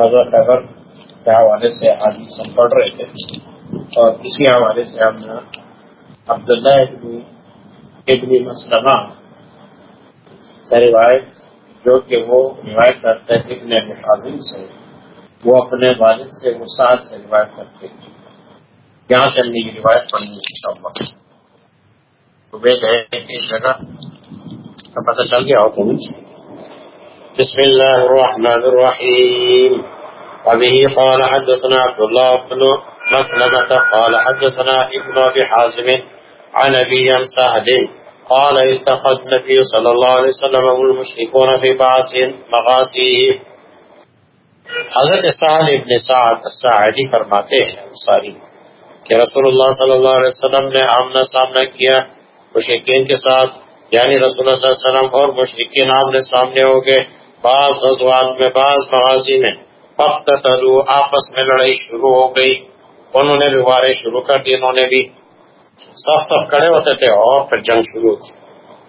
غزہ خیبر کے حوالے سے حادث ہم پڑھ رہے تھے۔ اور اسی حوالے سے ہم نے عبداللہ ابن ابن مسلمہ سے روایت، جو کہ وہ روایت کرتے تھے ابن ابن سے، وہ اپنے والد سے وہ ساتھ سے روایت کرتے تھے۔ یہاں چلنے کی روایت پڑھنی ہے امید ہے اس جگہ پتہ چل گیا ہو تم بسم الله الرحمن الرحيم. وبه قال حدثنا عبد الله بن مسلمة قال حدثنا ابن أبي حازم عن أبي سهد قال التقى النبي صلى الله عليه وسلم والمشركون في بعض مغازيه. حضرت سعد ابن سعد الساعدی فرماتے ہیں ساری کہ رسول اللہ صلی اللہ علیہ وسلم نے آمنا سامنا کیا مشرقین کے ساتھ یعنی رسول اللہ صلی اللہ علیہ وسلم اور مشرقین آمنے سامنے ہو گئے۔ بعض غزوات میں بعض مغازی میں وقت تلو آپس میں لڑائی شروع ہو گئی۔ انہوں نے بھی وارے شروع کر دی، انہوں نے بھی۔ سخت سخت کڑے ہوتے تھے اور پھر جنگ شروع تھی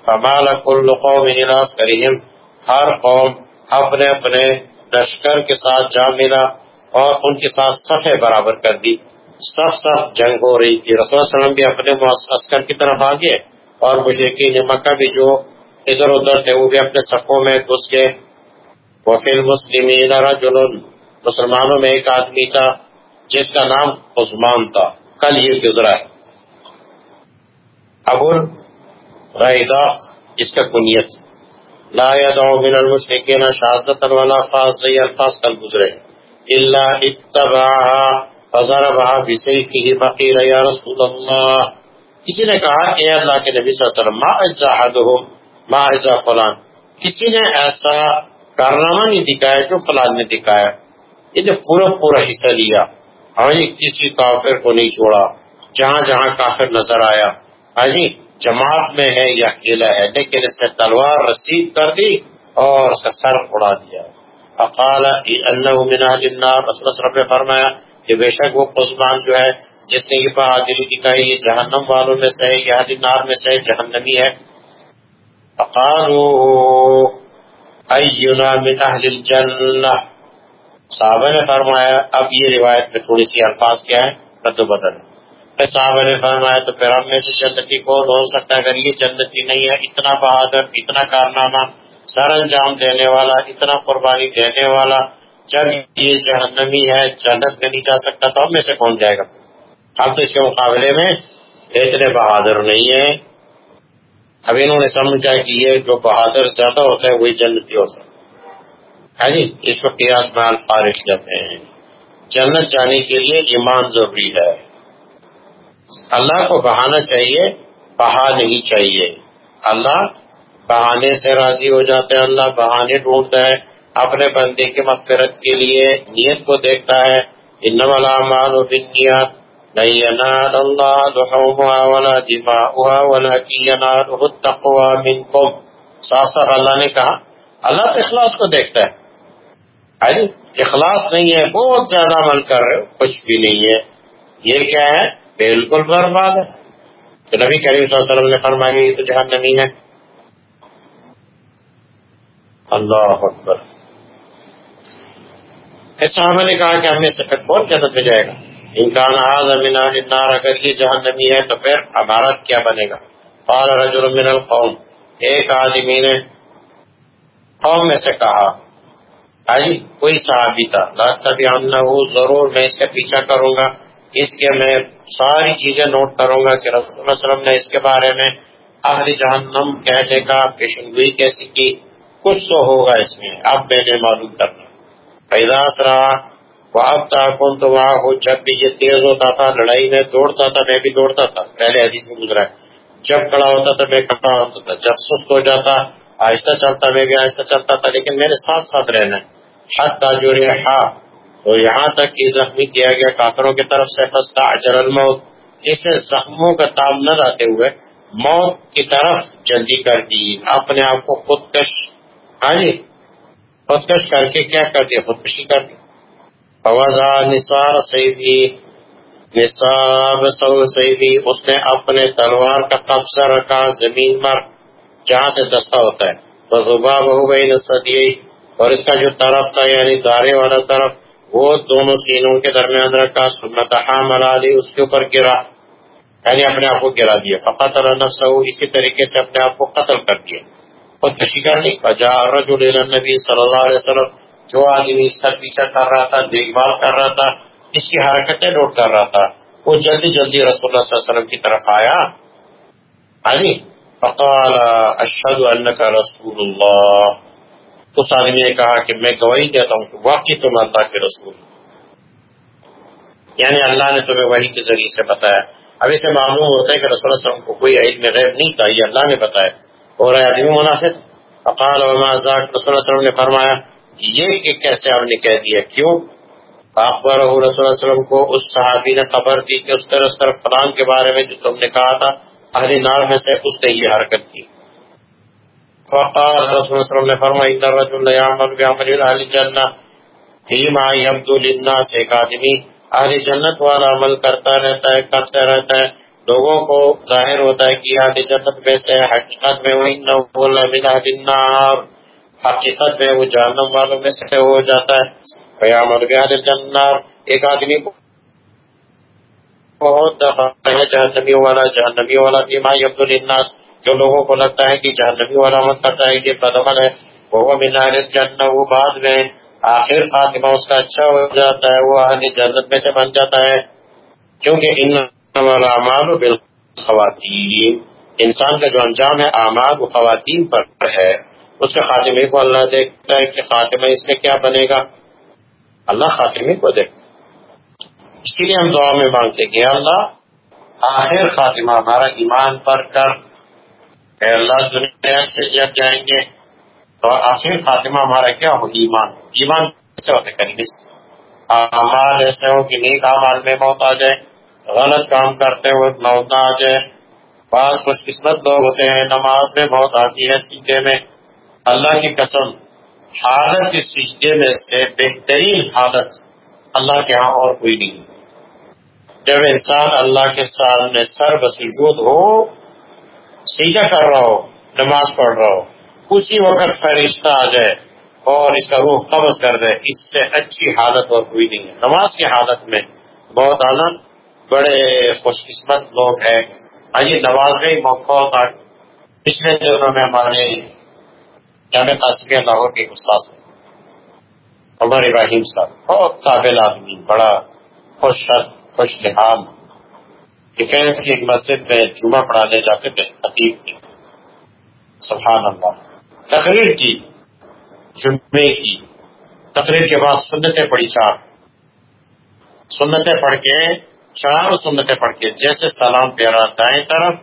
کمال کل قوم نلاس کریم ہر قوم اپنے اپنے لشکر کے ساتھ جا ملا اور ان کے ساتھ صفے برابر کر دی۔ سخت سخت جنگ ہو رہی تھی۔ رسول اللہ وسلم بھی اپنے عسکر کی طرف آگے اور مشرقین مکہ بھی جو ادھر ادھر تھے، وہ بھی اپنے صفوں میں گھس گئے۔ وفیل مسلمین رجل مسلمانوں میں ایک آدمی تھا، جس کا نام عثمان تھا۔ کل یہ گزرا ہے۔ ابو غیدہ اس کا کنیت۔ لا يدعو من المشركين شهادة ولا فاز یہ الفاظ کل گزرے الا اتبعها فضربها بسيفه فقيل يا رسول الله کسی نے کہا کہ اے اللہ کے نبی صلی اللہ علیہ وسلم، ما اجزا حدهم ما اجزا فلان۔ کسی نے ایسا کارنامہ نہیں دکھایا، جو فلان نے دکھایا۔ یہ پورا پورا حصہ لیا۔ ہاں جی کسی کافر کو نہیں چھوڑا۔ جہاں جہاں کافر نظر آیا۔ ہاں جی جماعت میں ہے یا اکیلا ہے، لیکن اس نے تلوار رسید کر دی اور اس کا سر اڑا دیا۔ اقال نے فرمایا کہ بے شک وہ عثمان جو ہے، جس نے یہ بہادری دکھائی، یہ جہنم والوں میں سے یہ نار میں سے جہنمی ہے۔ اقالو اینا من اہل الجنہ صحابہ نے فرمایا، اب یہ روایت میں تھوڑی سی الفاظ کیا ہے رد و بدل۔ صحابہ نے فرمایا، تو پھر ہم میں سے جنتی کون ہو سکتا ہے؟ اگر یہ جنتی نہیں ہے، اتنا بہادر، اتنا کارنامہ، سر انجام دینے والا، اتنا قربانی دینے والا، جب یہ جہنمی ہے، جنت میں نہیں جا سکتا، تو ہم میں سے کون جائے گا؟ ہم تو اس کے مقابلے میں اتنے بہادر نہیں ہیں۔ اب انہوں نے سمجھا کہ یہ جو بہادر زیادہ ہوتا ہے وہی جنتی ہوتا ہے۔ ہاں جی اس وقت آسمان فارغ جاتے ہیں۔ جنت جانے کے لیے ایمان ضروری ہے۔ اللہ کو بہانا چاہیے، بہا نہیں چاہیے۔ اللہ بہانے سے راضی ہو جاتے ہیں اللہ بہانے ڈھونڈتا ہے۔ اپنے بندے کی مغفرت کے لیے نیت کو دیکھتا ہے۔ ان والا مال و بنیاد صاف صاف اللہ نے کہا، اللہ اخلاص کو دیکھتا ہے۔ اخلاص نہیں ہے، بہت زیادہ عمل کر رہے ہو، کچھ بھی نہیں ہے۔ یہ کیا ہے؟ بالکل برباد ہے۔ تو نبی کریم صلی اللہ علیہ وسلم نے فرمایا، یہ تو جہاں نمی ہے۔ اللہ اکبر۔ صحابہ نے کہا کہ ہم نے سکت بہت جنت میں جائے گا انکان آزمین نار اگر یہ جہاں نمی ہے تو پھر ہمارا کیا بنے گا؟ قال رجل من القوم، ایک آدمی نے قوم میں سے کہا، آئی، کوئی صحابی تھا تبھی ضرور میں اس کا پیچھا کروں گا، اس کے میں ساری چیزیں نوٹ کروں گا کہ رسول اللہ علیہ وسلم نے اس کے بارے میں اہل جہنم کہنے کا پیشن گوئی کیسی کی، کچھ تو ہوگا اس میں، اب میں نے معلوم کرنا۔ پیدا رہا وہ اب کون تو وہاں ہو جب بھی یہ تیز ہوتا تھا لڑائی میں دوڑتا تھا، میں بھی دوڑتا تھا۔ پہلے حدیث میں گزرا جب کڑا ہوتا تھا، میں کھڑا ہوتا تھا۔ جب سست ہو جاتا، آہستہ چلتا، میں بھی آہستہ چلتا تھا، لیکن میرے ساتھ ساتھ رہنا حد تاجور ہاں تو یہاں تک کہ زخمی کیا گیا، کافروں کی طرف سے۔ فستا اجر الموت۔ اس زخموں کا تام نہ لاتے ہوئے موت کی طرف جلدی کر دی۔ اپنے آپ کو خودکش ہاں جی خودکش کر کے کیا کر دیا؟ خودکشی کر دی۔ فوزا نثار سیدی نصاب سو سیدی اس نے اپنے تلوار کا قبضہ رکھا زمین پر جہاں سے دستہ ہوتا ہے وہ زبا بہو اور اس کا جو طرف تھا یعنی دارے والا طرف وہ دونوں سینوں کے درمیان رکھا سنت حامل علی اس کے اوپر گرا یعنی اپنے آپ کو گرا دیا فقط نفس اسی طریقے سے اپنے آپ کو قتل کر دیا خود کشی کر لی بجا رجل نبی صلی اللہ علیہ وسلم جو آدمی اس کا پیچھا کر رہا تھا، دیکھ بھال کر رہا تھا، اس کی حرکتیں نوٹ کر رہا تھا۔ وہ جلدی جلدی رسول اللہ صلی اللہ علیہ وسلم کی طرف آیا۔ آئی فقال، اشہد انکا رسول اللہ۔ اس آدمی نے کہا کہ میں گواہی دیتا ہوں کہ واقعی تم اللہ کے رسول یعنی اللہ نے تمہیں وہی کے ذریعے سے بتایا۔ اب اسے معلوم ہوتا ہے کہ رسول اللہ علیہ وسلم کو کوئی علم غیب نہیں تھا، یہ اللہ نے بتایا۔ اور آدمی منافق۔ فقال، وما ذاک؟ رسول اللہ علیہ وسلم نے فرمایا یہ کہ کیسے آپ نے کہہ دیا کیوں؟ اخبار رسول اللہ علیہ وسلم کو اس صحابی نے خبر دی کہ اس طرح اس طرح فلان کے بارے میں جو تم نے کہا تھا، اہل نار میں سے اس نے یہ حرکت کی۔ فقال رسول اللہ علیہ وسلم نے فرمایا، ان الرجل يعمل بعمل اهل الجنہ۔ فيما يبدو للناس ایک آدمی اہل جنت والا عمل کرتا رہتا ہے، کرتا رہتا ہے۔ لوگوں کو ظاہر ہوتا ہے کہ اہل جنت میں سے حقیقت میں وہی نہ حقیقت میں وہ جہنم والوں میں سے ہو جاتا ہے۔ قیامت اہل جنت ایک آدمی بہت دفعہ ہے جہنمی والا جہنمی والا سیما عبد الناس جو لوگوں کو لگتا ہے کہ جہنمی والا عمل کرتا ہے، یہ بدعمل ہے۔ وہ من اہل جنت وہ بعد میں آخر خاتمہ اس کا اچھا ہو جاتا ہے، وہ اہل جنت میں سے بن جاتا ہے۔ کیونکہ ان اعمال خواتین انسان کا جو انجام ہے، اعمال وہ خواتین پر ہے۔ اس کے خاتمے کو اللہ دیکھتا ہے کہ خاتمہ اس میں کیا بنے گا؟ اللہ خاتمے کو دیکھتا اس کے لیے ہم دعا میں مانگتے کہ اللہ، آخر خاتمہ ہمارا ایمان پر کر۔ کہ اللہ، دنیا سے جب جائیں گے تو آخر خاتمہ ہمارا کیا ہو ایمان۔ ایمان سے ہوتے کریں اعمال ایسے ہو کہ نیک اعمال میں موت آ جائے، غلط کام کرتے ہوئے موت نہ آ جائے۔ بعض خوش قسمت لوگ ہوتے ہیں، نماز میں بہت آتی ہے سیدھے میں۔ اللہ کی قسم، حالت اس سجدے میں سے بہترین حالت اللہ کے ہاں اور کوئی نہیں جب انسان اللہ کے سامنے سر بسجود ہو سیدھا کر رہا ہو، نماز پڑھ رہا ہو، اسی وقت فرشتہ آ جائے اور اس کا روح قبض کر دے، اس سے اچھی حالت اور کوئی نہیں ہے۔ نماز کی حالت میں بہت آنند، بڑے خوش قسمت لوگ ہیں۔ آئیے نواز میں موقع ہوتا پچھلے دنوں میں ہمارے جامع قاسمیہ لاہور کے استاد عمر ابراہیم صاحب، بہت قابل آدمی، بڑا خوش خوش لحاظ۔ ڈیفینس کی ایک مسجد میں جمعہ پڑھانے جاتے تھے عقیق کی سبحان اللہ۔ تقریر کی، جمعے کی۔ تقریر کے بعد سنتیں پڑھی چار۔ سنتیں پڑھ کے، چار سنتیں پڑھ کے، جیسے سلام پیرا دائیں طرف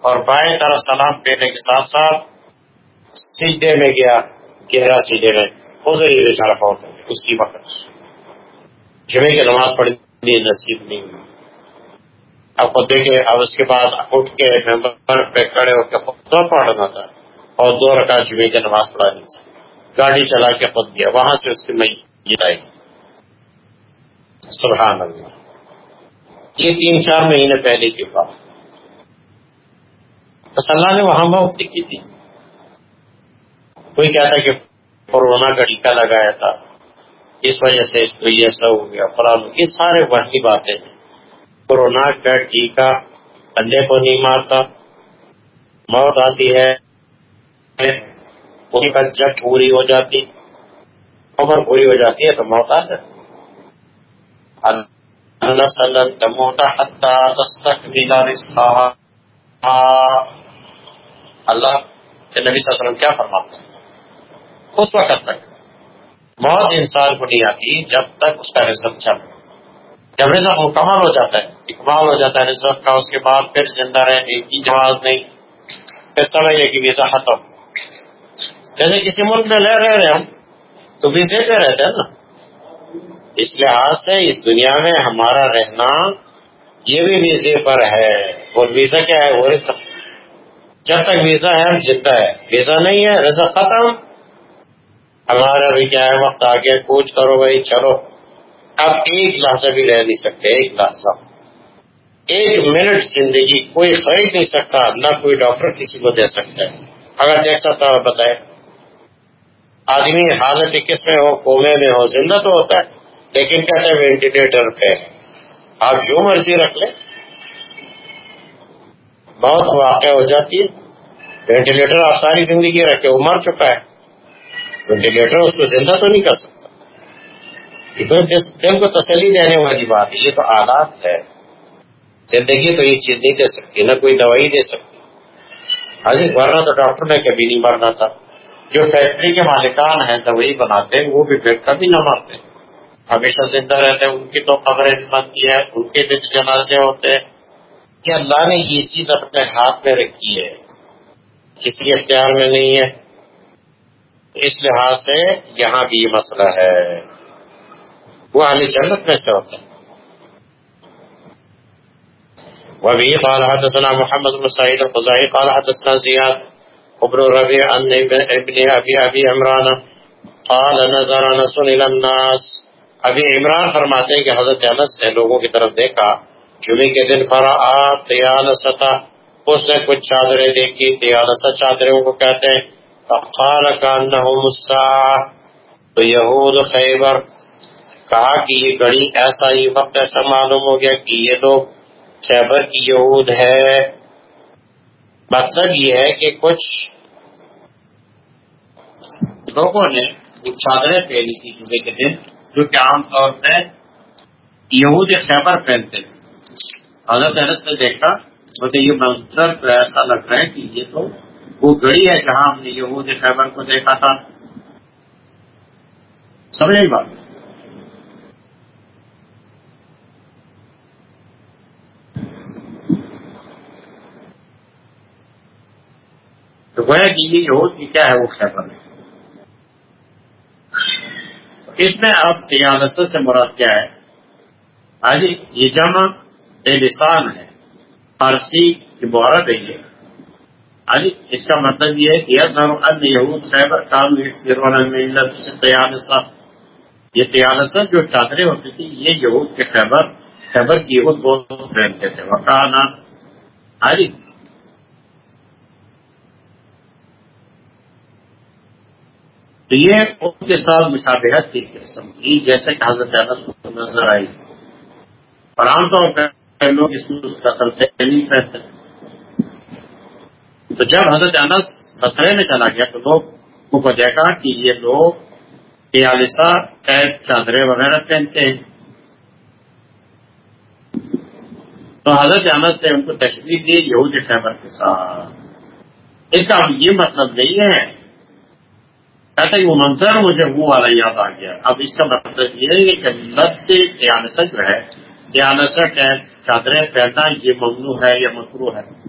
اور بائیں طرف سلام پھیرنے کے ساتھ ساتھ سیدھے میں گیا، گہرا سیدھے میں فوت اسی وقت۔ جمعے کی نماز پڑھنی نصیب نہیں ہوئی۔ اب خود دیکھے، اب اس کے بعد اٹھ کے ممبر پہ کھڑے ہو کے خود پڑھنا تھا اور دو رکعت جمعے کی نماز پڑھانی تھی گاڑی چلا کے خود گیا، وہاں سے اس کی میں آئی۔ سبحان اللہ۔ یہ تین چار مہینے پہلے کی بات۔ بس اللہ نے وہاں بہت کی تھی۔ کوئی کہتا کہ کورونا کا ٹیکہ لگایا تھا، اس وجہ سے اس کو یہ ایسا ہو گیا فلان یہ سارے وہی باتیں ہیں۔ کورونا کا ٹیکہ بندے کو نہیں مارتا، موت آتی ہے جب پوری ہو جاتی، عمر پوری ہو جاتی ہے تو موت آ جاتی۔ اللہ کے نبی صلی اللہ علیہ وسلم کیا فرماتے ہیں؟ اس وقت تک۔ موت انسان کو نہیں آتی جب تک اس کا رزق چل جب رزق مکمل ہو جاتا ہے اکمال ہو جاتا ہے رزق کا، اس کے بعد پھر زندہ رہنے کی جواز نہیں۔ پھر سمجھے کہ ویزا ختم۔ جیسے کسی ملک میں رہ رہے ہم، تو ویزے پہ رہتے ہیں نا۔ اس لحاظ سے اس دنیا میں ہمارا رہنا یہ بھی ویزے پر ہے۔ اور ویزا کیا ہے؟ وہ جب تک ویزا ہے، ہم زندہ ہے ویزا نہیں ہے رضا ختم۔ ہمارا بھی کیا ہے، وقت آگے کوچ کرو بھائی، چلو۔ اب ایک لحظہ بھی رہ نہیں سکتے، ایک لحظہ۔ ایک منٹ زندگی کوئی خرید نہیں سکتا، نہ کوئی ڈاکٹر کسی کو دے سکتا ہے۔ اگر دیکھ سکتا بتائے آدمی حالت کس میں ہو، کومے میں ہو، زندہ تو ہوتا ہے، لیکن کہتے ہیں وینٹیلیٹر پہ۔ آپ جو مرضی رکھ لیں۔ بہت واقع ہو جاتی ہے۔ وینٹیلیٹر آپ ساری زندگی رکھے، وہ مر چکا ہے۔ وینٹیلیٹر اس کو زندہ تو نہیں کر سکتا۔ دل کو تسلی دینے والی بات ہے، یہ تو آلات ہے۔ زندگی تو یہ چیز نہیں دے سکتی، نہ کوئی دوائی دے سکتی۔ ہاں جی ورنہ تو ڈاکٹر نے کبھی نہیں مرنا تھا۔ جو فیکٹری کے مالکان ہیں، دوائی بناتے ہیں، وہ بھی پھر کبھی نہ مرتے۔ ہمیشہ زندہ رہتے ہیں۔ ان کی تو خبریں بنتی ہے ان کے بھی جنازے ہوتے ہیں۔ کہ اللہ نے یہ چیز اپنے ہاتھ میں رکھی ہے، کسی اختیار میں نہیں ہے۔ اس لحاظ سے یہاں بھی یہ مسئلہ ہے۔ وہ علی جنت میں سے ہوتا ہے۔ وبه قال حدثنا محمد بن سعيد الخزاعي قال حدثنا زياد ابن الربيع عن ابن ابي ابي عمران، قال نظر انس الى الناس۔ ابھی عمران فرماتے ہیں کہ حضرت انس نے لوگوں کی طرف دیکھا۔ جمعے کے دن فرا تیانستا۔ اس نے کچھ چادریں دیکھی تیانسا چادروں کو کہتے ہیں۔ فقال كانهم الساعه تو یہود خیبر کہا کہ یہ گڑی ایسا ہی وقت ایسا معلوم ہو گیا کہ یہ لوگ خیبر کی یہود ہے مطلب یہ ہے کہ کچھ لوگوں نے چادریں پہنی تھی صبح کے دن، جو کہ عام طور پہ یہود خیبر پہنتے تھے۔ حضرت نے دیکھا، مجھے یہ منظر تو ایسا لگ رہا ہے کہ یہ تو وہ گڑی ہے جہاں ہم نے یہود خیبر کو دیکھا تھا۔ سمجھ بات؟ تو گویا کہ یہ یہود کی کیا ہے وہ خیبر ہے اس میں اب تیانت سے مراد کیا ہے؟ آج یہ جمع بے لسان ہے، فارسی کی بہرت ہے یہ۔ اس کا مطلب یہ ہے کہ ان یہود خیبر کام یہ تیانت جو چادریں ہوتی تھی یہ یہود کے خیبر خیبر کی یہود بہت پہنتے تھے۔ وکانا آج تو یہ ان کے ساتھ مشابہت کی قسم کی، جیسے کہ حضرت انس کو نظر آئی۔ اور عام طور پر لوگ اس کا سے نہیں پہنتے۔ تو جب حضرت انس بسرے میں چلا گیا تو لوگ کو دیکھا کہ یہ لوگ تیالسا قید چادریں وغیرہ پہنتے ہیں۔ تو حضرت انس نے ان کو تشریح دی یہود خیبر کے ساتھ۔ اس کا یہ مطلب نہیں ہے۔ کہتا ہے وہ منظر مجھے وہ والا یاد آ گیا۔ اب اس کا مطلب یہ ہے کہ لب سے تیانسا جو ہے تیانسا چادریں پہننا یہ ممنوع ہے یا مکرو ہے؟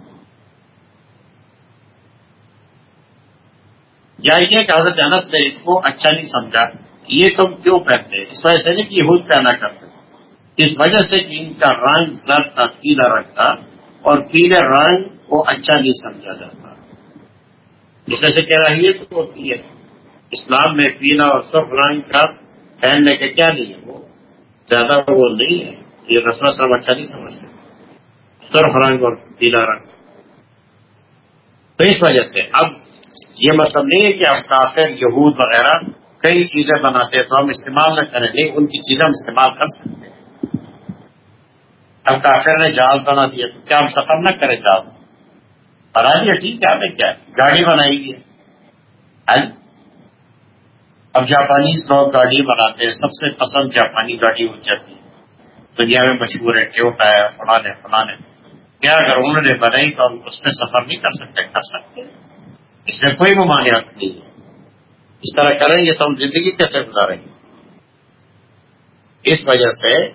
یا یہ کہ حضرت انس نے اس کو اچھا نہیں سمجھا۔ یہ تم کیوں پہنتے؟ اس وجہ سے نہیں کہ یہ پہنا کرتے۔ اس وجہ سے کہ ان کا رنگ سر کا پیلا رنگ تھا اور پیلے رنگ کو اچھا نہیں سمجھا جاتا۔ اس وجہ سے کہہ رہی ہے تو ہوتی ہے؟ اسلام میں پیلا اور سرخ رنگ کا پہننے کا کیا نہیں ہے؟ وہ زیادہ وہ نہیں ہے۔ یہ رسم سب اچھا نہیں سمجھتے۔ سرخ رنگ اور پیلا رنگ۔ تو اس وجہ سے اب یہ مطلب نہیں ہے کہ اب کافر یہود وغیرہ کئی چیزیں بناتے ہیں تو ہم استعمال نہ کریں، نہیں، ان کی چیزیں ہم استعمال کر سکتے ہیں۔ اب کافر نے جال بنا دیا تو کیا ہم سفر نہ کریں جال؟ اور آج ٹھیک ہے، ہمیں کیا؟ گاڑی بنائی ہے۔ اب جاپانیز لوگ گاڑی بناتے ہیں، سب سے پسند جاپانی گاڑی ہو جاتی ہے۔ دنیا میں مشہور ہے ٹیوٹا ہے فلانے فلانے کیا اگر انہوں نے بنائی تو ہم اس میں سفر نہیں کر سکتے کر سکتے اس میں کوئی ممانعت نہیں ہے۔ اس طرح کریں گے تو ہم زندگی کیسے گزاریں گے؟ اس وجہ سے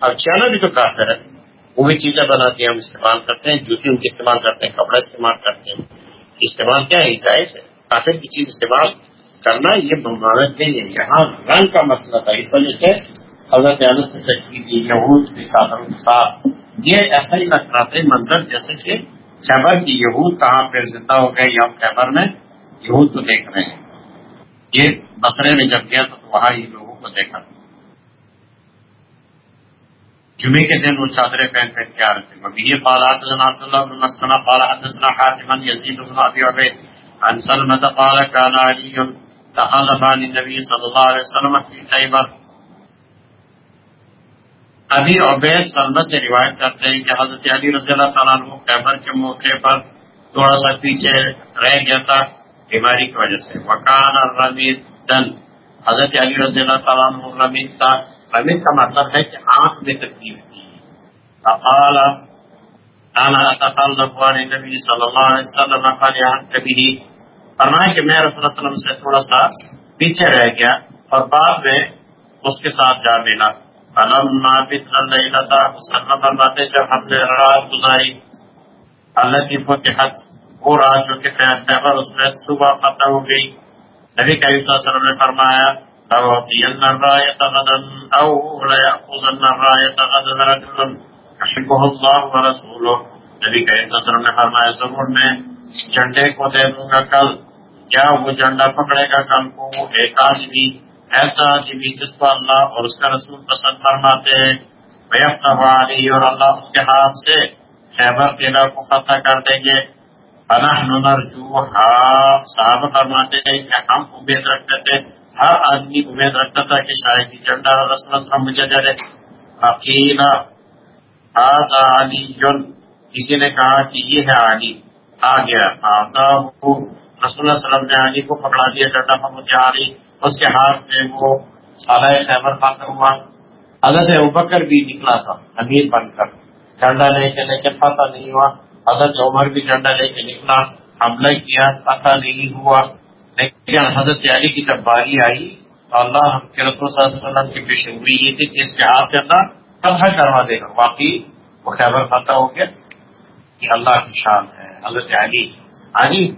اب چانا بھی تو کافر ہے۔ وہ بھی چیزیں بناتی ہیں، ہم استعمال کرتے ہیں جوتی ان کی استعمال کرتے ہیں کپڑا استعمال کرتے ہیں۔ استعمال کیا ہے؟ جائز ہے کافر کی چیز استعمال کرنا یہ ممانت نہیں ہے۔ یہاں رنگ کا مسئلہ تھا۔ اس وجہ سے حضرت انس نے تشکیل یہود کے کے ساتھ۔ یہ ایسا ہی لگ رہا تھا منظر جیسے کہ خیبر کی یہود کہاں پہ زندہ ہو گئے یا خیبر میں؟ یہود کو دیکھ رہے ہیں۔ یہ بسرے میں جب گیا تو وہاں ہی لوگوں کو دیکھا۔ جمعے کے دن وہ چادریں پہن کر کے آ رہے تھے۔ مبی یہ پالا عبداللہ بن مسکنہ پالا، حدثنا حاتمن یزید بن ابی عبید۔ عن سلمة قال كان علي تخلفان النبی صلی اللہ علیہ وسلم فی خیبر ابھی عبید سلمہ سے روایت کرتے ہیں کہ حضرت علی رضی اللہ تعالیٰ عنہ خیبر کے موقع پر تھوڑا سا پیچھے رہ گیا تھا بیماری کی وجہ سے۔ وکان رمید دن حضرت علی رضی اللہ تعالیٰ عنہ رمید تھا۔ رمید کا مطلب ہے کہ آنکھ میں تکلیف تھی۔ فقال، انا عن صلی اللہ علیہ وسلم قال کبھی فرمایا کہ میں رسول اللہ علیہ وسلم سے تھوڑا سا پیچھے رہ گیا اور بعد میں اس کے ساتھ جا ملا۔ فلما بتنا لیلتا مسلم فرماتے جب ہم نے رات گزاری، اللہ کی فتحت وہ رات جو کہ خیبر اس میں صبح فتح ہو گئی۔ نبی کریم صلی اللہ علیہ وسلم نے فرمایا لو لأعطين الراية غدا أو ليأخذن الراية غدا رجل يحبه الله ورسوله۔ نبی کریم صلی اللہ علیہ وسلم نے فرمایا، ضرور میں جھنڈے کو دے دوں گا کل۔ کیا وہ جھنڈا پکڑے گا کل کو؟ ایک آدمی ایسا آدمی جس کو اللہ اور اس کا رسول پسند فرماتے ہیں۔ علی اور اللہ اس کے ہاتھ سے خیبر قلعہ کو فتح کر دیں گے۔ نرجو صاحب فرماتے ہیں کہ ہم امید رکھتے تھے۔ ہر آدمی امید رکھتا تھا کہ شاید یہ جھنڈا اور رسول اللہ مجھے دے دے۔ عقیلا علی کسی نے کہا کہ یہ ہے علی۔ آ گیا رسول اللہ وسلم نے علی کو پکڑا دیا ڈنڈا پہنچا علی اس کے ہاتھ سے وہ سالہ خیبر خاطر ہوا۔ حضرت ابکر بھی نکلا تھا، امیر بن کر۔ ڈنڈا لے کے لیکن پتہ نہیں ہوا۔ حضرت عمر بھی ڈنڈا لے کے نکلا، حملہ کیا پتہ نہیں ہوا۔ لیکن حضرت علی کی جب باری آئی تو اللہ کے رسول صلی اللہ علیہ وسلم کی پیش ہوئی یہ تھی کہ اس کے ہاتھ سے اللہ فتح کروا دے گا۔ واقعی وہ خیبر فتح ہو گیا کہ اللہ کی شان ہے، حضرت علی۔ علی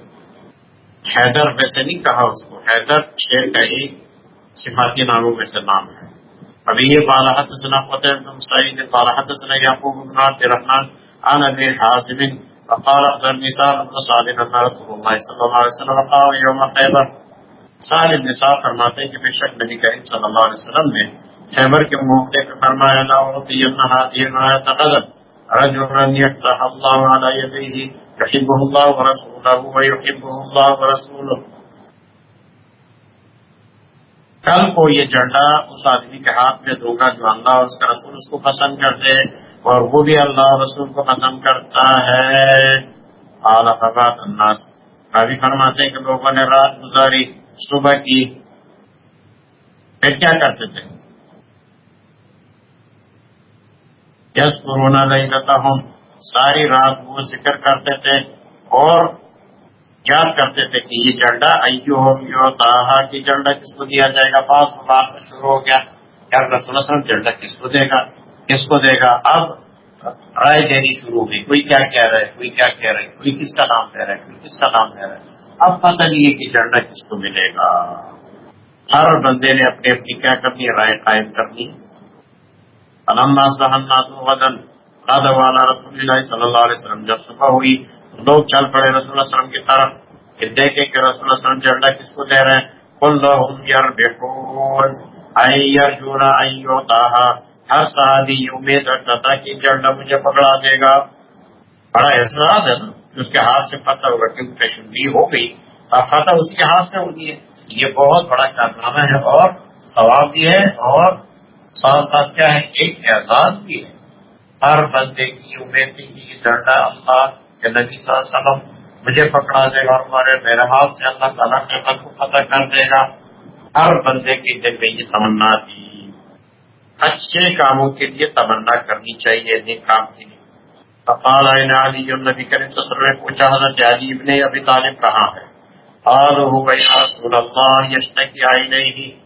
حیدر ویسے نہیں کہا اس کو، حیدر شیر کا ایک صفاتی ناموں میں سے نام ہے۔ ابھی یہ بالاحت سنا فتح بن سعید بالاحت سنا یعقوب بن عبد الرحمن عن ابي حازم وقال عبد النساء بن سعد ان رسول الله صلى الله عليه وسلم قال يوم خيبر سعد بن سعد فرماتے ہیں کہ بے شک نبی کریم صلی اللہ علیہ وسلم نے خیبر کے موقع پہ فرمایا، لا اعطين هذه الرايه غدا رجلا يفتح الله على يديه، يحبه الله ورسوله ويحبه الله ورسوله. کل کو یہ جھنڈا اس آدمی کے ہاتھ میں دوں گا جو اللہ اور اس کا رسول اس کو پسند کرتے اور وہ بھی اللہ اور رسول کو پسند کرتا ہے۔ اعلی الناس۔ ابھی فرماتے ہیں کہ لوگوں نے رات گزاری، صبح کی۔ پھر کیا کرتے تھے؟ یس کورونا نہیں رہتا ہوں ساری رات وہ ذکر کرتے تھے اور یاد کرتے تھے کہ یہ جھنڈا ایو یو تاہا کی جھنڈا کس کو دیا جائے گا؟ بات بات میں شروع ہو گیا کیا رسول اللہ جھنڈا کس کو دے گا؟ کس کو دے گا؟ اب رائے دینی شروع ہو گئی کوئی کیا کہہ رہا ہے؟ کوئی کیا کہہ رہا ہے؟ کوئی کس کا نام دے رہا ہے؟ کوئی کس کا نام دے رہا ہے؟ اب پتہ نہیں ہے کہ جھنڈا کس کو ملے گا۔ ہر بندے نے اپنی اپنی کیا کرنی ہے؟ رائے قائم کرنی ہے۔ غدن قاد والا رسول اللہ صلی اللہ علیہ وسلم. جب صبح ہوئی تو لوگ چل پڑے رسول اللہ صلی اللہ علیہ وسلم کی طرف، کہ دیکھے کہ رسول اللہ صلی اللہ علیہ وسلم جھنڈا کس کو دے رہے ہیں؟ کل یار بےخون جونا ہر صحابی امید رکھتا تھا کہ جھنڈا مجھے پکڑا دے گا۔ بڑا احساس ہے نا اس کے ہاتھ سے فتح ہوگا کیونکہ پیشنگی ہو گئی۔ اب فتح اس کے ہاتھ سے ہوگی ہے۔ یہ بہت بڑا کارنامہ ہے اور ثواب بھی ہے اور ساتھ ساتھ کیا ہے؟ ایک اعزاز بھی ہے۔ ہر بندے کی امید تھی کہ ڈنڈا اللہ کے نبی صلی اللہ علیہ وسلم مجھے پکڑا دے گا اور ہمارے میرے ہاتھ سے اللہ تعالیٰ کے قد کو فتح کر دے گا۔ ہر بندے کی دل میں یہ تمنا تھی۔ اچھے کاموں کے لیے تمنا کرنی چاہیے، نیک کام کے لیے۔ فقال علی نبی کریم صلی اللہ علیہ وسلم نے پوچھا، حضرت علی ابن ابی طالب کہاں ہے؟ قال هو یا رسول اللہ، یشتکی عینیہ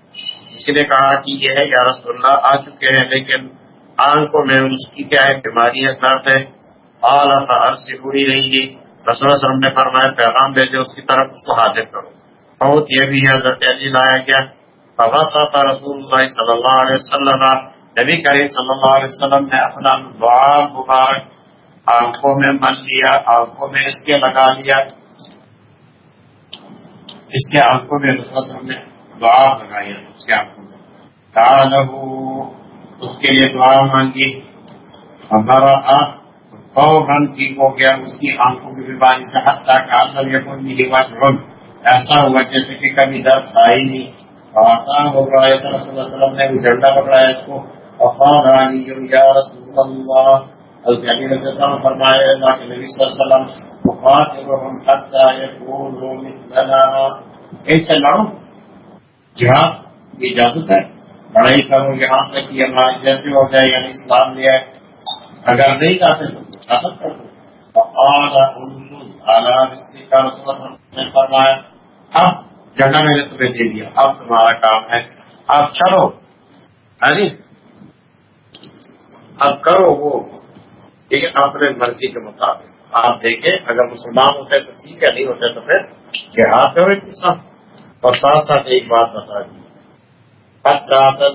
کسی نے کہا کہ یہ ہے، یا رسول اللہ، آ چکے ہیں، لیکن آنکھوں میں اس کی کیا ہے، بیماری ہے درد ہے۔ اعلیٰ سے بری رہی گی رسول اللہ وسلم نے فرمایا، پیغام بھیجے اس کی طرف، اس کو حاضر کرو۔ بہت یہ بھی حضرت علی لایا گیا بابا رسول اللہ صلی اللہ علیہ وسلم۔ نبی کریم صلی اللہ علیہ وسلم نے اپنا دعا مبارک آنکھوں میں من لیا، آنکھوں میں اس کے لگا لیا۔ اس کے آنکھوں میں رسول وسلم نے دعا لگائی اس کے آنکھوں میں اس کے لیے دعا مانگی۔ ہمارا آنکھ فوراً ٹھیک ہو گیا۔ اس کی آنکھوں کی بیماری سے حد تک آدم یقین بھی بات رن ایسا ہوا جیسے کہ کبھی درد آئی نہیں۔ آسان ہو رہا ہے تو رسول اللہ وسلم نے وہ جھنڈا پکڑایا اس کو۔ افان یا رسول اللہ۔ الجلی اللہ فرمائے، اللہ کے نبی صلی اللہ علیہ وسلم مخاطبهم حتى يكونوا مثلنا۔ ان سے لڑو۔ جہاد کی اجازت ہے۔ لڑائی کرو یہاں تک کہ ہمارے جیسے ہو جائے یعنی اسلام لے آئے۔ اگر نہیں جاتے تو اجازت کر دو۔ نے فرمایا ہاں، اب جھنڈا میں نے تمہیں دے دیا، اب تمہارا کام ہے۔ اب چلو۔ ہاں جی۔ اب کرو وہ۔ ٹھیک ہے اپنے مرضی کے مطابق۔ آپ دیکھیں، اگر مسلمان ہوتے تو ٹھیک ہے، نہیں ہوتے تو پھر جہاد کرو ایک اور ساتھ ساتھ ایک بات بتا دی۔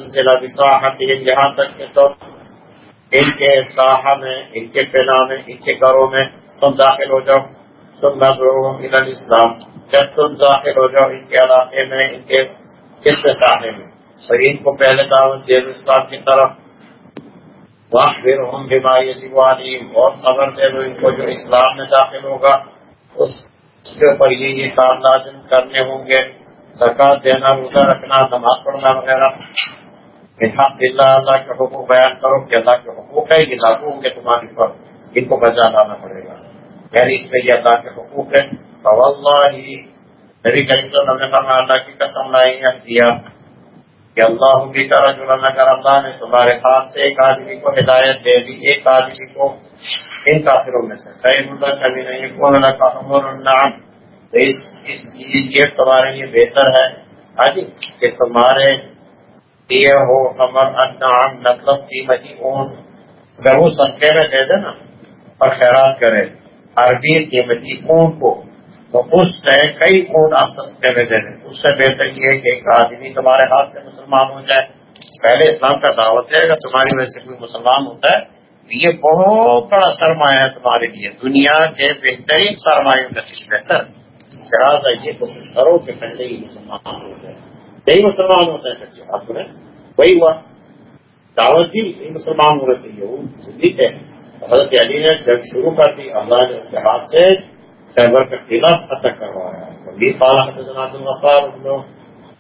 ضلع یہاں تک کہ تم ان کے ساحہ میں، ان کے پنا میں، ان کے گھروں میں تم داخل ہو جاؤ۔ تم نہ اسلام جب تم داخل ہو جاؤ ان کے علاقے میں، ان کے کس ساحے میں۔ تو ان کو پہلے دعوت دے اسلام کی طرف۔ وقت پھر ہم بیماری عظیم اور خبر دے دو ان کو جو اسلام میں داخل ہوگا۔ اس کے اوپر یہ کام لازم کرنے ہوں گے۔ سرکار دینا، روزہ رکھنا، نماز پڑھنا وغیرہ۔ حق ہاں، اللہ اللہ کے حقوق بیان کرو کہ اللہ کے حقوق ہے یہ لاگو ہوں گے تمہاری پر۔ ان کو بچا لانا پڑے گا۔ یعنی اس میں یہ اللہ کے حقوق ہے اللہ ہی نبی کریم صلی اللہ علیہ وسلم اللہ کی قسم لائی دیا۔ کہ اللہ بھی کرا، جو اگر اللہ نے تمہارے ہاتھ سے ایک آدمی کو ہدایت دے دی، ایک آدمی کو ان کافروں میں سے۔ کئی اللہ کبھی نہیں کون اللہ کا النعم تو اس اس یہ تمہارے لیے بہتر ہے۔ ہاں جی کہ تمہارے دیے ہو ہمر انعام مطلب قیمتی اون اگر وہ سنکے میں دے دے نا، اور خیرات کرے۔ عربی قیمتی اون کو، تو اس سے کئی اون آپ سنکے میں دے دیں اس سے بہتر یہ ہے کہ ایک آدمی تمہارے ہاتھ سے مسلمان ہو جائے۔ پہلے اسلام کا دعوت ہے، اگر تمہاری وجہ سے کوئی مسلمان ہوتا ہے یہ بہت بڑا سرمایہ ہے تمہارے لیے۔ دنیا کے بہترین سرمایوں کا بہتر لہٰذا یہ کوشش کرو کہ پہلے ہی مسلمان ہو جائے یہی مسلمان ہوتا ہے سچے آپ میں وہی ہوا دعوت بھی یہی مسلمان ہونا چاہیے وہ صدیق ہے حضرت علی نے جب شروع کر دی اللہ نے اس کے ہاتھ سے خیبر کا قلعہ فتح کروایا کبھی پالا حدثنا عبد الغفار ابن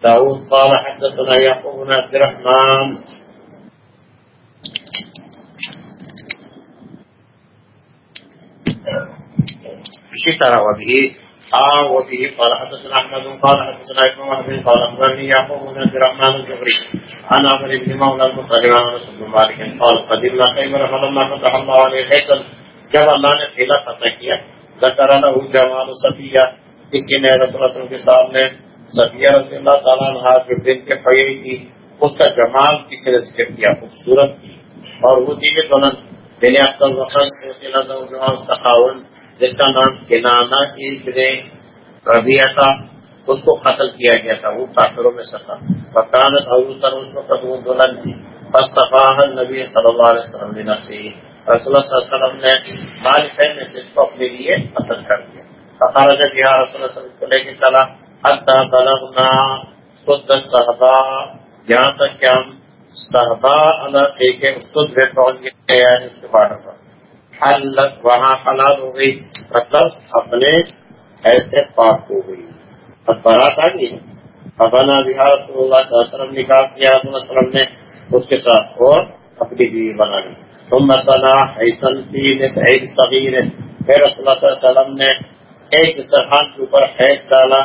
داؤد قال حدثنا يعقوب بن عبد قال حدثنا احمد، قال حدثنا ابن وهب، قال اخبرني يعقوب بن عبد الرحمن الزهري عن عمرو بن مولى المطلب عن رسول الله مالك قال قدمنا خيبر فلما فتح الله عليه خيبر، جب اللہ نے قلعہ فتح کیا ذکر له جمال صفیہ کسی نے رسول اللہ کے سامنے صفیہ رضی اللہ تعالیٰ عنہ جو دن کے پڑی تھی اس کا جمال کسی نے ذکر کیا، خوبصورت کی اور وہ تھی کہ دونوں بین اختر وقت کا خاون جس کا نام کنانا ابن ربیہ تھا، اس کو قتل کیا گیا تھا، وہ کافروں میں سے تھا۔ بکانت اور سر اس وقت وہ دلہن تھی۔ بس تفاہ نبی صلی اللہ علیہ وسلم نے سے رسول اللہ صلی اللہ علیہ وسلم نے مالک نے جس کو اپنے لیے پسند کر دیا۔ فخرج بها رسول اللہ صلی اللہ علیہ وسلم کو لے کے چلا، حتی بلغنا سد صحبا یہاں تک کہ ہم صحبا علاقے کے سد میں پہنچ گئے یعنی اس کے بارڈر پر۔ حلت، وہاں حلال ہو گئی۔ مطلب اپنے ایسے پاک ہو گئی۔ اب بارات آ گئی ابانا بہار رسول اللہ صلی اللہ علیہ وسلم، نکاح کیا رسول اللہ وسلم نے اس کے ساتھ اور اپنی بیوی بنا لی۔ تم مسئلہ حیثن فی صغیر پھر رسول اللہ صلی اللہ علیہ وسلم نے ایک دسترخوان کے اوپر حیض ڈالا۔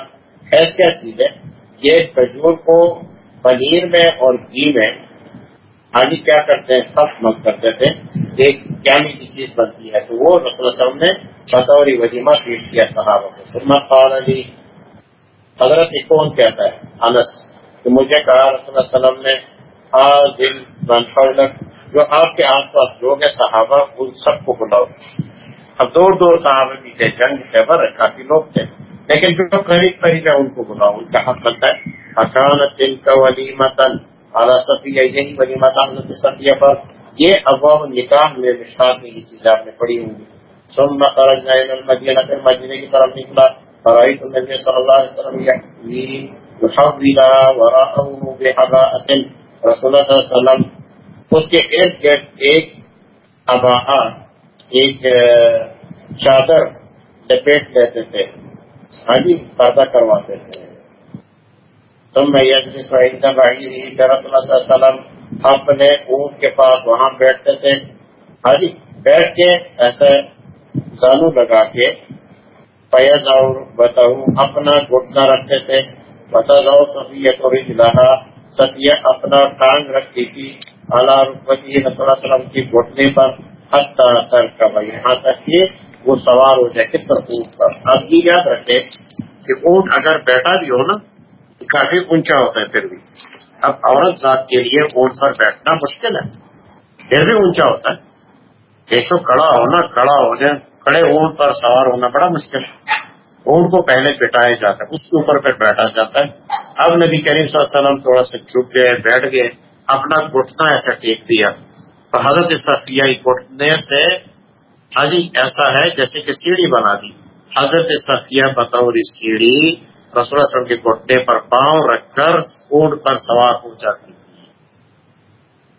حیض کیا چیز ہے؟ یہ کھجور کو پنیر میں اور گھی میں آگے کیا کرتے ہیں؟ سب مت کرتے تھے۔ ایک کیا کی چیز بنتی ہے تو وہ رسول اللہ وسلم نے بطوری وجیمہ پیش کیا صحابہ کو سنت قال علی حضرت کون کہتا ہے؟ انس۔ کہ مجھے کہا رسول اللہ وسلم نے آ دل بن جو آپ کے آس پاس لوگ ہیں صحابہ، ان سب کو بلاؤ۔ اب دور دور صحابہ بھی تھے جنگ خیبر کافی لوگ تھے۔ لیکن جو قریب قریب ہے ان کو بلاؤ۔ ان کا حق بنتا ہے۔ حکانت دن کا ولیمتن اعلیٰ صفیہ یہی ولیمت حضرت صفیہ پر یہ ابواب نکاح میں مشکات میں یہ چیزیں آپ نے پڑھی ہوں گی۔ ثم خرجنا الى المدینہ، پھر مدینہ کی طرف نکلا۔ فرائیت النبی صلی اللہ علیہ وسلم یحوی یحویلا وراءه بحباءت رسول اللہ صلی اللہ علیہ وسلم، اس کے ارد گرد ایک اباہ ایک چادر لپیٹ لیتے تھے ہاں جی پیدا کرواتے تھے تم میں یجلس وحیدہ بھائی رسول اللہ صلی اللہ علیہ وسلم اپنے اونٹ کے پاس وہاں بیٹھتے تھے۔ ہاں جی بیٹھ کے ایسے زانو لگا کے پیز اور بتاؤ اپنا گھٹنا رکھتے تھے۔ بتا جاؤ سفیہ تو رجلہا سفیہ اپنا ٹانگ رکھتی تھی۔ اللہ ربی رسول اللہ علیہ وسلم کی گھٹنے پر، حتی تر کا یہاں تک کہ وہ سوار ہو جائے۔ کس پر اونٹ پر؟ اب یہ یاد رکھے کہ اونٹ اگر بیٹھا بھی ہو نا کافی اونچا ہوتا ہے پھر بھی۔ اب عورت ذات کے لیے اونٹ پر بیٹھنا مشکل ہے۔ پھر بھی اونچا ہوتا ہے۔ ایک تو کڑا ہونا، کڑا ہونے کڑے اونٹ پر سوار ہونا بڑا مشکل ہے۔ اونٹ کو پہلے بٹایا جاتا ہے، اس کے اوپر پھر بیٹھا جاتا ہے۔ اب نبی کریم صلی اللہ علیہ وسلم تھوڑا سا چھپ گئے، بیٹھ گئے، اپنا گھٹنا ایسا ٹیک دیا۔ تو حضرت صفیہ گھٹنے سے ہاں جی ایسا ہے جیسے کہ سیڑھی بنا دی۔ حضرت صفیہ بطور سیڑھی رسول وسلم کے گھٹنے پر پاؤں رکھ کر اونٹ پر سوار ہو جاتی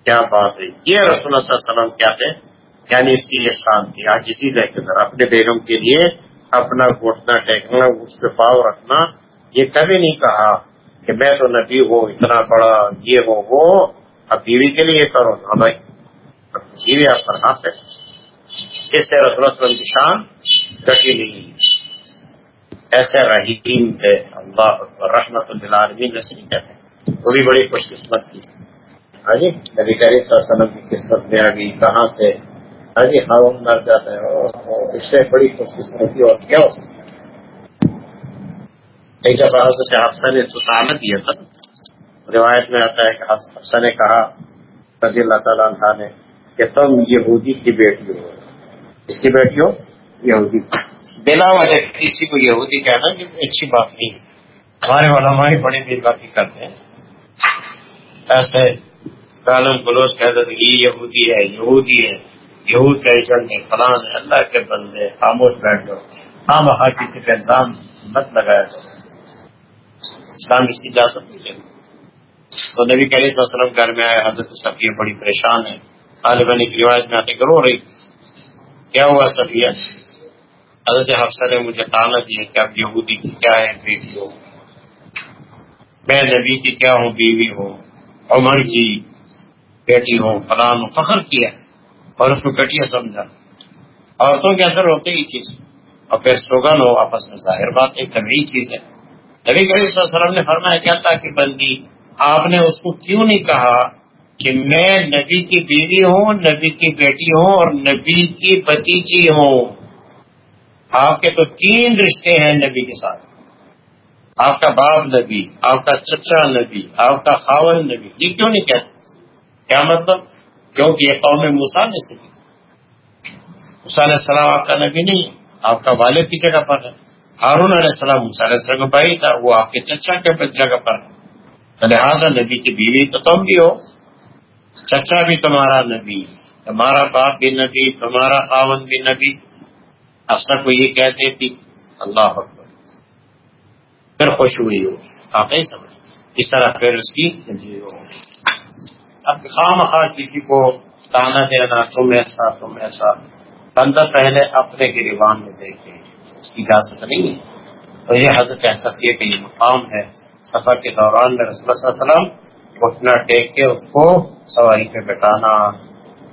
کیا بات ہے؟ یہ رسول اللہ صلی اللہ علیہ وسلم کیا تھے یعنی اس کی احسان تھی آج اسی لے کے ذرا اپنے بیگم کے لیے اپنا گھٹنا ٹیکنا، اس پہ پاؤں رکھنا، یہ کبھی نہیں کہا کہ میں تو نبی ہوں، اتنا بڑا یہ ہو، وہ اب بیوی کے لیے کرو۔ نا بھائی بیوی آپ پر ہاتھ ہے۔ اس سے رسول اللہ علیہ وسلم کی شان کٹی نہیں۔ ایسے رحیم ہے، اللہ رحمت اللہ جیسے کہتے ہیں۔ وہ بھی بڑی خوش قسمت تھی۔ ہاں جی نبی کریم صلی اللہ علیہ وسلم کی قسمت میں ابھی کہاں سے؟ ہاں جی ہاں مر جاتا ہے۔ اس سے بڑی خوش قسمتی اور کیا ہو سکتی ایک جب حضرت حفصہ نے سلطانہ دیا تھا، روایت میں آتا ہے کہ حفصہ نے کہا، رضی اللہ تعالیٰ عنہ نے کہ تم یہودی کی بیٹی ہو۔ اس کی بیٹی ہو؟ یہودی بلا وجہ کسی کو یہودی کہنا یہ اچھی بات نہیں ہے۔ ہمارے والا ہماری بڑی دیر باتیں کرتے ہیں۔ ایسے کالم گلوز کہتے تھے یہ یہودی ہے یہودی ہے، یہود کا ایجنٹ ہے، فلان ہے، اللہ کے بندے، خاموش بیٹھ جاؤ۔ ہاں وہاں کسی کا الزام مت لگایا جائے اسلام اس کی اجازت نہیں دے تو نبی صلی اللہ علیہ وسلم گھر میں آئے، حضرت صفیہ بڑی پریشان ہے طالبان کی روایت میں آتے کرو رہی۔ کیا ہوا صفیہ؟ حضرت حفصہ نے مجھے تانا دیا کہ اب یہودی کی کیا ہے، بیوی ہو۔ میں نبی کی کیا ہوں، بیوی ہوں، عمر کی بیٹی ہوں فلان فخر کیا۔ اور اس کو گٹیا سمجھا۔ عورتوں کے اندر ہوتے ہی چیز۔ اور پھر سوگن ہو آپس میں ظاہر بات، ایک طبی چیز ہے۔ نبی کریم صلی اللہ علیہ وسلم نے فرمایا کیا تھا کہ بندی، آپ نے اس کو کیوں نہیں کہا کہ میں نبی کی بیوی ہوں، نبی کی بیٹی ہوں اور نبی کی بتیجی ہوں؟ آپ کے تو تین رشتے ہیں نبی کے ساتھ۔ آپ کا باپ نبی، آپ کا چچا نبی، آپ کا خاون نبی۔ یہ کیوں نہیں کہتے؟ کیا مطلب؟ کیونکہ یہ قوم موسا نے سکی علیہ السلام آپ کا نبی نہیں ہے، آپ کا والد کی جگہ پر ہے۔ ہارون علیہ السلام علیہ السلام کا بھائی تھا، وہ آپ کے چچا کے جگہ پر ہے۔ لہٰذا نبی کی بیوی تو تم بھی ہو، چچا بھی تمہارا نبی تمہارا باپ بھی نبی، تمہارا خاون بھی نبی۔ اصل کو یہ کہتے تھی اللہ اکبر۔ پھر خوش ہوئی ہو آپ نہیں سمجھ۔ اس طرح پھر اس کی اب خام خواہ کسی کو تانا دینا، تم ایسا تم ایسا۔ بندہ پہلے اپنے گریبان میں دیکھے، اس کی اجازت نہیں ہے۔ تو یہ حضرت حیثیت یہ کہ یہ مقام ہے۔ سفر کے دوران میں رسول اللہ علیہ وسلم اٹھنا، ٹیک کے اس کو سواری پہ بٹانا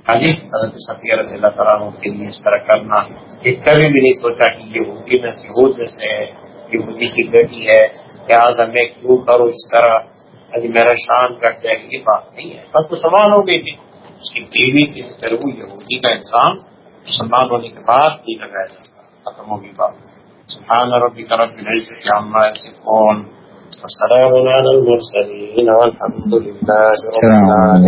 ہاں حضرت صفیہ رضی اللہ تعالیٰ کے لیے اس طرح کرنا یہ کبھی بھی نہیں سوچا کہ یہ میں یہود میں سے ہے یہودی کی بیٹی ہے لہٰذا میں کیوں کروں اس طرح؟ ابھی میرا شان کٹ جائے گی یہ بات نہیں ہے۔ بس تو ہو گئی تھی اس کی بیوی کی پھر وہ یہودی کا انسان مسلمان ہونے کے بعد نہیں لگایا جاتا ختم ہوگی بات۔ سبحان ربی طرف ایسے کون السلام علی المرسلین۔ والحمد للہ